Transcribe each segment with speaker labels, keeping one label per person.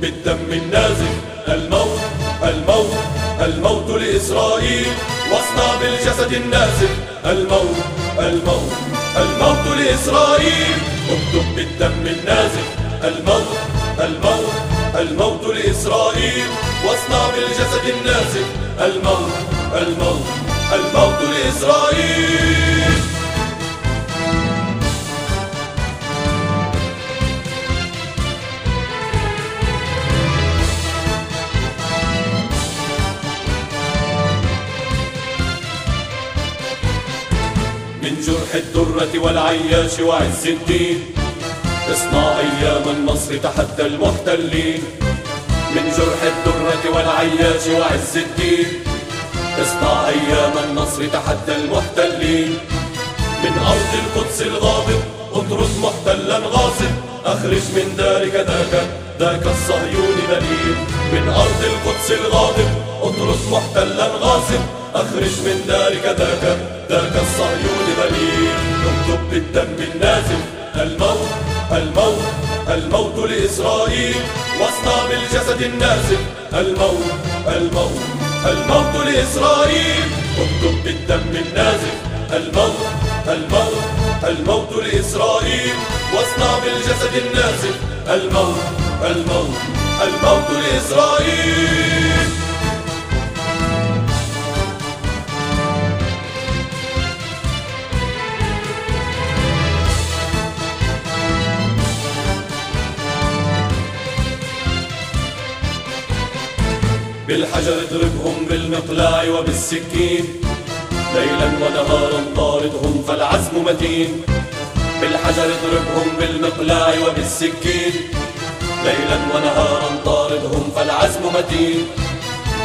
Speaker 1: بالدم النازف الموت الموت الموت لإسرائيل. واصنع بالجسد النازف الموت الموت الموت لإسرائيل. اكتب بالدم النازف الموت الموت الموت لإسرائيل. واصنع بالجسد النازف الموت الموت الموت لإسرائيل. الدرة والعياش وعز الدين. اصنع أيام النصر تحدى المحتلين. من جرح الدرة والعياش وعز الدين. اصنع أيام النصر تحدى المحتلين. من أرض القدس الغاضب اطرد محتلا غاصب. أخرج من دارك ذاك ذاك الصهيوني دليل. من أرض القدس الغاضب اطرد محتلا غاصب أخرج من دارك ذاك ذاك الصهيوني دليل اكتب بالدم النازف الموت الموت الموت لإسرائيل. واصنع بالجسد النازف الموت الموت الموت لإسرائيل. اكتب بالدم النازف الموت الموت الموت لإسرائيل. واصنع بالجسد النازف الموت الموت الموت لإسرائيل. بالحجر اضربهم بالمقلاع وبالسكين. ليلا ونهارا طاردهم فالعزم متين. بالحجر اضربهم بالمقلاع وبالسكين. ليلا ونهارا طاردهم فالعزم متين.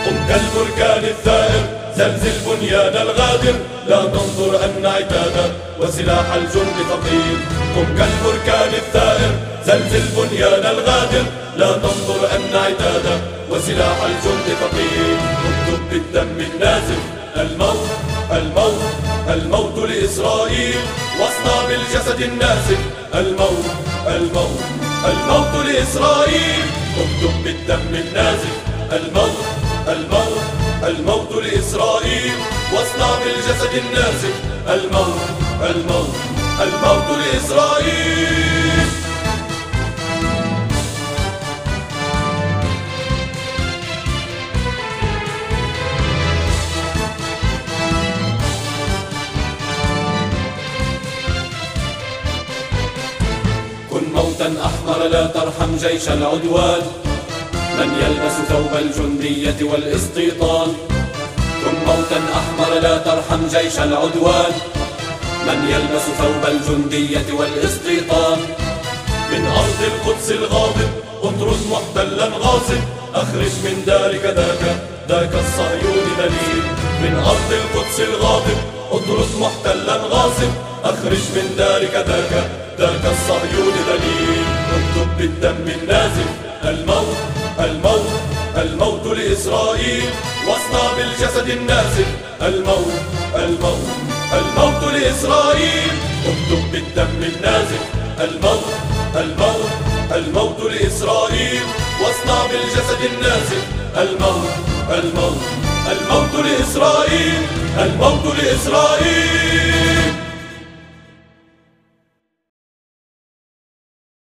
Speaker 1: قم كالبركان الثائر زلزل بنيان الغادر. لا تنظر أن عتادا وسلاح الجند ثقيل قم كالبركان الثائر زلزل بنيان الغادر. لا تنظر أن عتادا وسلاح الجند ثقيل اكتب بالدم النازف الموت الموت الموت لإسرائيل. واصنع بالجسد النازف الموت الموت الموت لإسرائيل. اكتب بالدم النازف الموت الموت الموت لإسرائيل. واصنع بالجسد النازف الموت الموت الموت لإسرائيل. موتا أحمر لا ترحم جيش العدوان من يلبس ثوب الجندية والاستيطان كن موتا أحمر لا ترحم جيش العدوان من يلبس ثوب الجندية والاستيطان من أرض القدس الغاضب اطرد محتلا غاصب أخرج من دارك ذاك ذاك الصهيوني دليل من أرض القدس الغاضب اطرد محتلا غاصب أخرج من دارك ذاك ذاك الصهيوني دليل. اكتب بالدم النازف الموت الموت الموت لإسرائيل. واصنع بالجسد النازف الموت الموت الموت لإسرائيل. اكتب بالدم النازف الموت الموت الموت لإسرائيل. واصنع بالجسد النازف الموت الموت الموت لإسرائيل. الموت لإسرائيل.